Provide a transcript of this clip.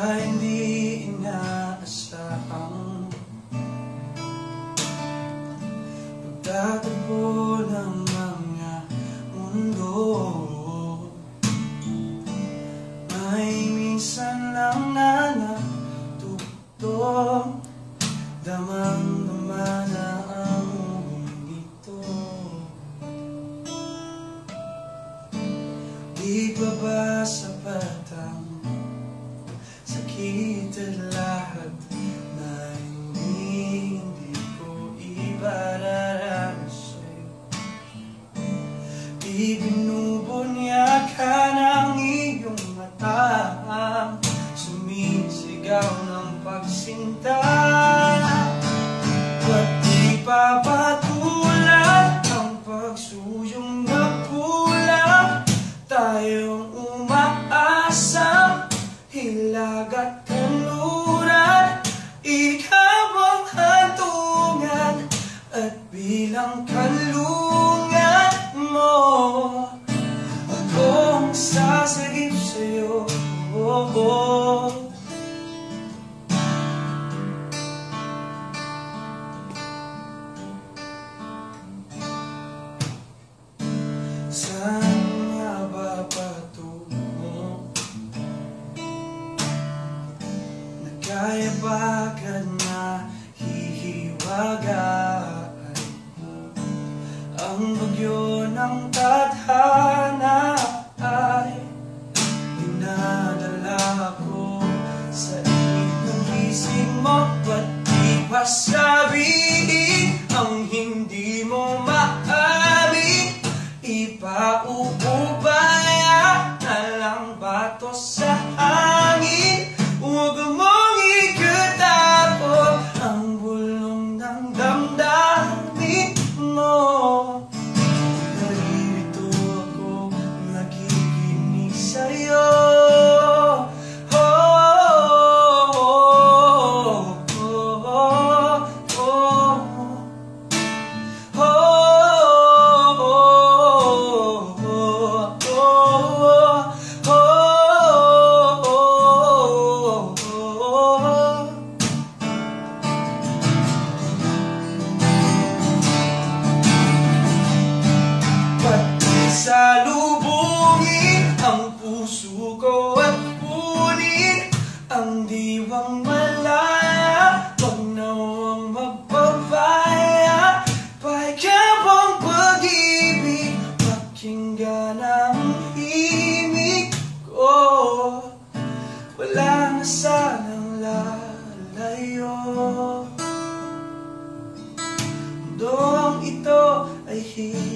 Hindi inaasahang Pagtatagpo ng mga mundo. May minsan lang na natutong Damang-dama na ang mundo ito. Di pa ba sapat ang sakit at lahat na hindi, ko ipararanas sa'yo. Di binubunyakan ang iyong mata. Sumisigaw ng pagsinta Hilag at kanluran Ikaw ang hantungan At bilang kalungan mo Akong sasagip sa'yo oh, oh. Nagkaya ba ka na hihiwagaan? Ang bagyo ng tadhana ay Dinadala ko sa init ng gising mo Ba't di pa sabihin ang hindi mo maamin Ipaubaya Pakinggan ang himig ko. Wala na sanang lalayo. Mundong ito ay hindi